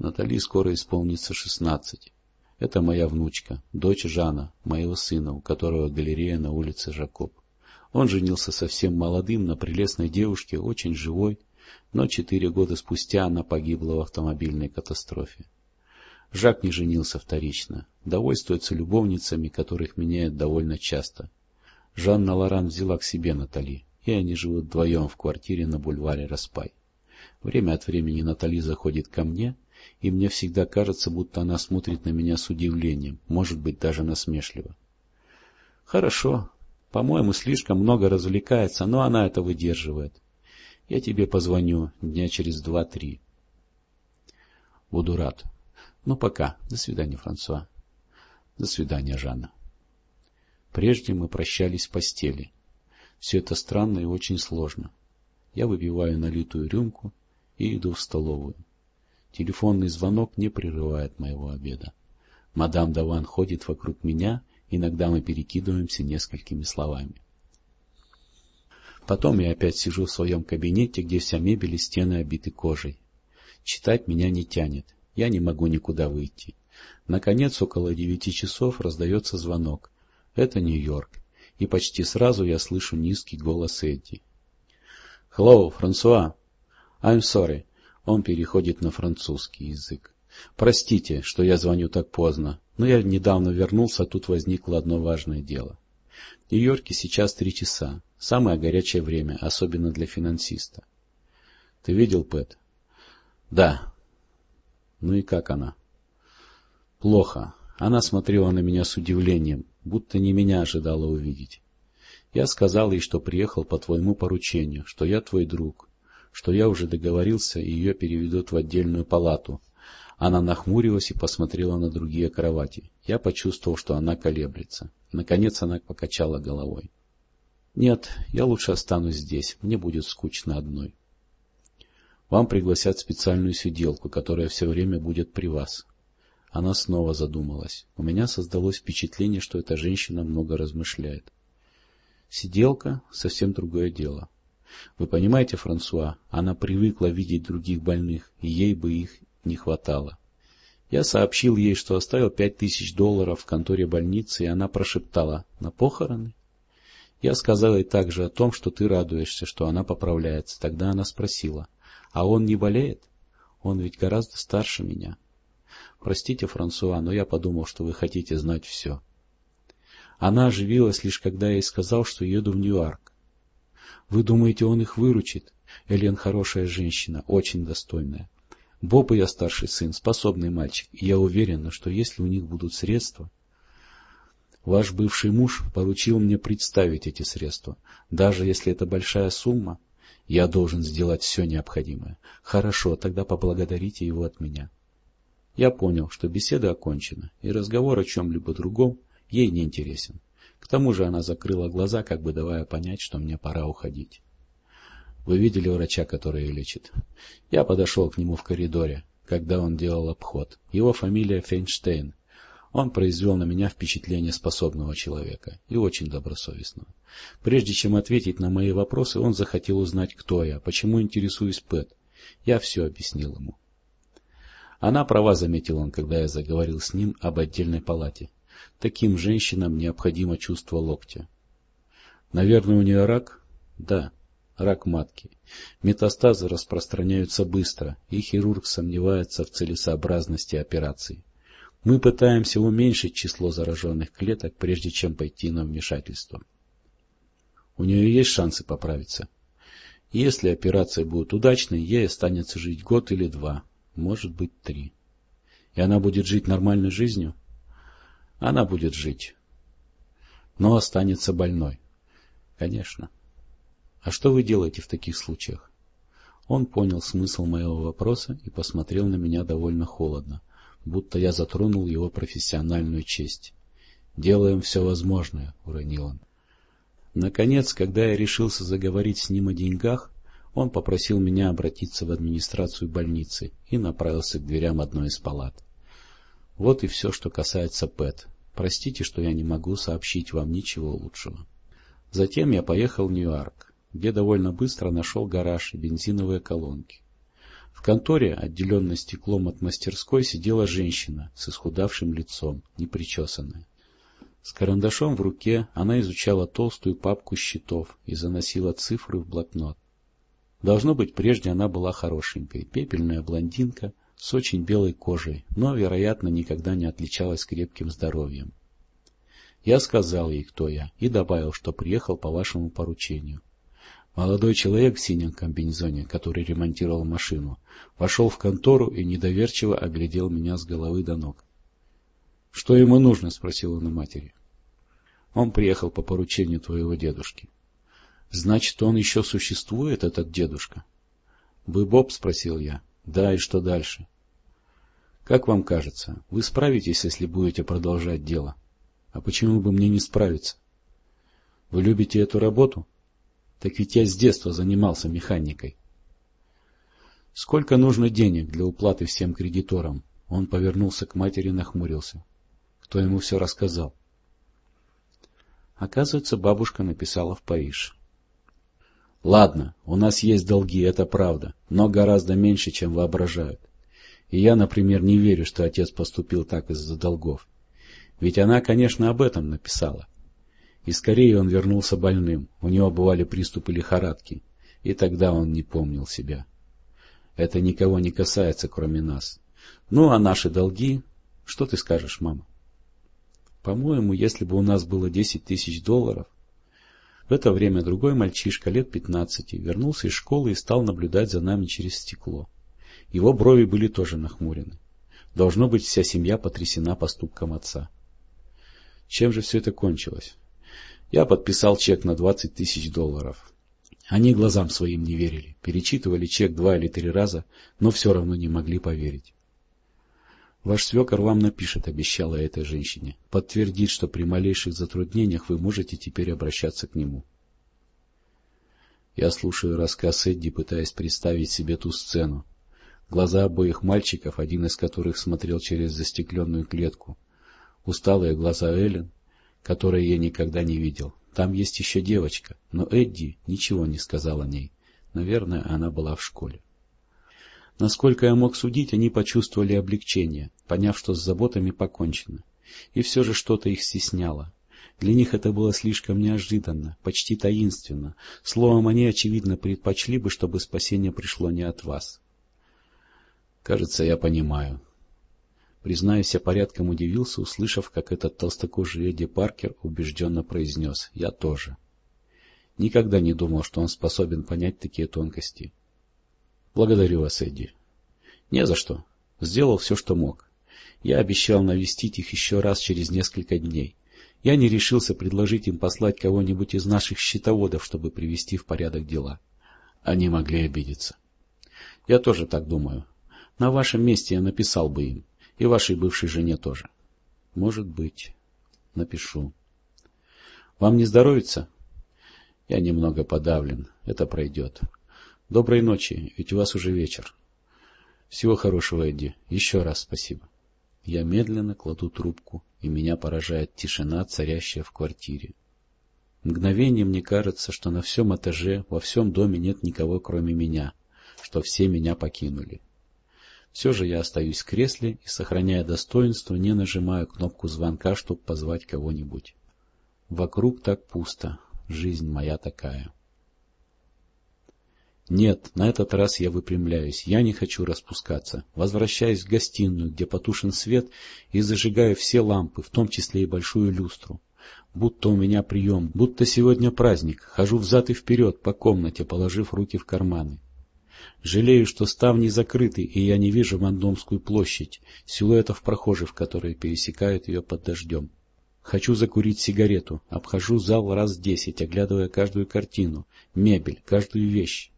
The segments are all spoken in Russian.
Натали скоро исполнится шестнадцать. Это моя внучка, дочь Жана, моего сына, у которого галерея на улице Жакоб. Он женился совсем молодым на прелестной девушке, очень живой, но четыре года спустя она погибла в автомобильной катастрофе. Жак не женился вторично, довольствуется любовницами, которых меняет довольно часто. Жанна Лоран взяла к себе Натали, и они живут вдвоем в квартире на бульваре Распай. Время от времени Натали заходит ко мне, и мне всегда кажется, будто она смотрит на меня с удивлением, может быть, даже насмешливо. Хорошо, по-моему, слишком много развлекается, но она это выдерживает. Я тебе позвоню дня через два-три. Буду рад. Ну, пока. До свидания, Франсуа. До свидания, Жанна. Прежде мы прощались в постели. Все это странно и очень сложно. Я выпиваю налитую рюмку и иду в столовую. Телефонный звонок не прерывает моего обеда. Мадам Даван ходит вокруг меня, иногда мы перекидываемся несколькими словами. Потом я опять сижу в своем кабинете, где вся мебель и стены обиты кожей. Читать меня не тянет, я не могу никуда выйти. Наконец, около девяти часов раздается звонок. Это Нью-Йорк, и почти сразу я слышу низкий голос Эдди. — Hello, Франсуа. I'm sorry. Он переходит на французский язык. Простите, что я звоню так поздно, но я недавно вернулся, а тут возникло одно важное дело. В Нью-Йорке сейчас три часа. Самое горячее время, особенно для финансиста. Ты видел Пэт? Да. Ну и как она? Плохо. Она смотрела на меня с удивлением, будто не меня ожидала увидеть. Я сказал ей, что приехал по твоему поручению, что я твой друг, что я уже договорился, и ее переведут в отдельную палату. Она нахмурилась и посмотрела на другие кровати. Я почувствовал, что она колеблется. Наконец она покачала головой. Нет, я лучше останусь здесь, мне будет скучно одной. Вам пригласят специальную сиделку, которая все время будет при вас. Она снова задумалась. У меня создалось впечатление, что эта женщина много размышляет. Сиделка — совсем другое дело. Вы понимаете, Франсуа, она привыкла видеть других больных, и ей бы их не хватало. Я сообщил ей, что оставил пять тысяч долларов в конторе больницы, и она прошептала «На похороны?» Я сказал ей также о том, что ты радуешься, что она поправляется. Тогда она спросила, а он не болеет? Он ведь гораздо старше меня. Простите, Франсуа, но я подумал, что вы хотите знать все. Она оживилась лишь когда я ей сказал, что еду в Ньюарк. Вы думаете, он их выручит? Элен хорошая женщина, очень достойная. Боб ее старший сын, способный мальчик, я уверена, что если у них будут средства... Ваш бывший муж поручил мне представить эти средства. Даже если это большая сумма, я должен сделать все необходимое. Хорошо, тогда поблагодарите его от меня. Я понял, что беседа окончена, и разговор о чем-либо другом ей не интересен. К тому же она закрыла глаза, как бы давая понять, что мне пора уходить. Вы видели врача, который ее лечит? Я подошел к нему в коридоре, когда он делал обход. Его фамилия Фейнштейн. Он произвел на меня впечатление способного человека и очень добросовестного. Прежде чем ответить на мои вопросы, он захотел узнать, кто я, почему интересуюсь Пэт. Я все объяснил ему. Она права, заметил он, когда я заговорил с ним об отдельной палате. Таким женщинам необходимо чувство локтя. Наверное, у нее рак? Да, рак матки. Метастазы распространяются быстро, и хирург сомневается в целесообразности операции. Мы пытаемся уменьшить число зараженных клеток, прежде чем пойти на вмешательство. У нее есть шансы поправиться. Если операция будет удачной, ей останется жить год или два, может быть три. И она будет жить нормальной жизнью? Она будет жить. Но останется больной. Конечно. А что вы делаете в таких случаях? Он понял смысл моего вопроса и посмотрел на меня довольно холодно будто я затронул его профессиональную честь. «Делаем все возможное», — уронил он. Наконец, когда я решился заговорить с ним о деньгах, он попросил меня обратиться в администрацию больницы и направился к дверям одной из палат. Вот и все, что касается Пэт. Простите, что я не могу сообщить вам ничего лучшего. Затем я поехал в Нью-Йорк, где довольно быстро нашел гараж и бензиновые колонки. В конторе, отделенной стеклом от мастерской, сидела женщина с исхудавшим лицом, непричесанная. С карандашом в руке она изучала толстую папку счетов и заносила цифры в блокнот. Должно быть, прежде она была хорошенькой, пепельная блондинка с очень белой кожей, но, вероятно, никогда не отличалась крепким здоровьем. Я сказал ей, кто я, и добавил, что приехал по вашему поручению. Молодой человек в синем комбинезоне, который ремонтировал машину, вошел в контору и недоверчиво оглядел меня с головы до ног. — Что ему нужно? — спросил он у матери. — Он приехал по поручению твоего дедушки. — Значит, он еще существует, этот дедушка? — Вы Боб? — спросил я. — Да, и что дальше? — Как вам кажется, вы справитесь, если будете продолжать дело? — А почему бы мне не справиться? — Вы любите эту работу? — Так ведь я с детства занимался механикой. — Сколько нужно денег для уплаты всем кредиторам? Он повернулся к матери и нахмурился кто ему все рассказал. Оказывается, бабушка написала в Париж. Ладно, у нас есть долги, это правда, но гораздо меньше, чем воображают. И я, например, не верю, что отец поступил так из-за долгов. Ведь она, конечно, об этом написала. И скорее он вернулся больным, у него бывали приступы лихорадки, и тогда он не помнил себя. Это никого не касается, кроме нас. Ну, а наши долги... Что ты скажешь, мама? По-моему, если бы у нас было десять тысяч долларов... В это время другой мальчишка лет пятнадцати вернулся из школы и стал наблюдать за нами через стекло. Его брови были тоже нахмурены. Должно быть, вся семья потрясена поступком отца. Чем же все это кончилось? Я подписал чек на двадцать тысяч долларов. Они глазам своим не верили, перечитывали чек два или три раза, но все равно не могли поверить. Ваш свекор вам напишет, обещала этой женщине. Подтвердит, что при малейших затруднениях вы можете теперь обращаться к нему. Я слушаю рассказ Эдди, пытаясь представить себе ту сцену. Глаза обоих мальчиков, один из которых смотрел через застекленную клетку. Усталые глаза Эллен, которые я никогда не видел. Там есть еще девочка, но Эдди ничего не сказал о ней. Наверное, она была в школе. Насколько я мог судить, они почувствовали облегчение, поняв, что с заботами покончено. И все же что-то их стесняло. Для них это было слишком неожиданно, почти таинственно. Словом, они, очевидно, предпочли бы, чтобы спасение пришло не от вас. Кажется, я понимаю. Признаюсь, я порядком удивился, услышав, как этот толстокожий Эдди Паркер убежденно произнес «Я тоже». Никогда не думал, что он способен понять такие тонкости. Благодарю вас, Эдди. Не за что. Сделал все, что мог. Я обещал навестить их еще раз через несколько дней. Я не решился предложить им послать кого-нибудь из наших счетоводов, чтобы привести в порядок дела. Они могли обидеться. Я тоже так думаю. На вашем месте я написал бы им. И вашей бывшей жене тоже. Может быть. Напишу. Вам не здоровится? Я немного подавлен. Это пройдет. Доброй ночи, ведь у вас уже вечер. Всего хорошего, Эдди. Еще раз спасибо. Я медленно кладу трубку, и меня поражает тишина, царящая в квартире. Мгновение мне кажется, что на всем этаже, во всем доме нет никого, кроме меня, что все меня покинули. Все же я остаюсь в кресле и, сохраняя достоинство, не нажимаю кнопку звонка, чтобы позвать кого-нибудь. Вокруг так пусто, жизнь моя такая. Нет, на этот раз я выпрямляюсь, я не хочу распускаться. Возвращаюсь в гостиную, где потушен свет, и зажигаю все лампы, в том числе и большую люстру. Будто у меня прием, будто сегодня праздник, хожу взад и вперед по комнате, положив руки в карманы. Жалею, что ставни закрыты, и я не вижу Мандомскую площадь, силуэтов прохожих, которые пересекают ее под дождем. Хочу закурить сигарету, обхожу зал раз десять, оглядывая каждую картину, мебель, каждую вещь.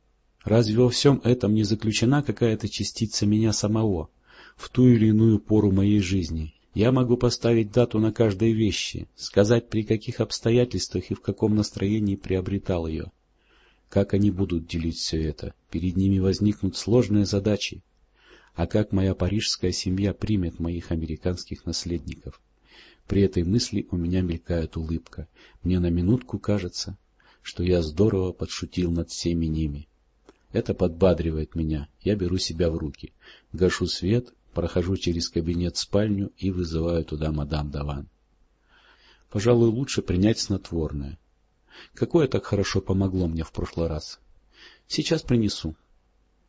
Разве во всем этом не заключена какая-то частица меня самого, в ту или иную пору моей жизни? Я могу поставить дату на каждой вещи, сказать, при каких обстоятельствах и в каком настроении приобретал ее. Как они будут делить все это? Перед ними возникнут сложные задачи. А как моя парижская семья примет моих американских наследников? При этой мысли у меня мелькает улыбка. Мне на минутку кажется, что я здорово подшутил над всеми ними. Это подбадривает меня, я беру себя в руки, гашу свет, прохожу через кабинет в спальню и вызываю туда мадам Даван. Пожалуй, лучше принять снотворное. Какое так хорошо помогло мне в прошлый раз? Сейчас принесу.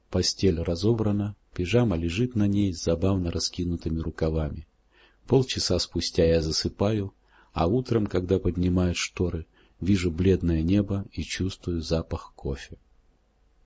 Постель разобрана, пижама лежит на ней с забавно раскинутыми рукавами. Полчаса спустя я засыпаю, а утром, когда поднимают шторы, вижу бледное небо и чувствую запах кофе.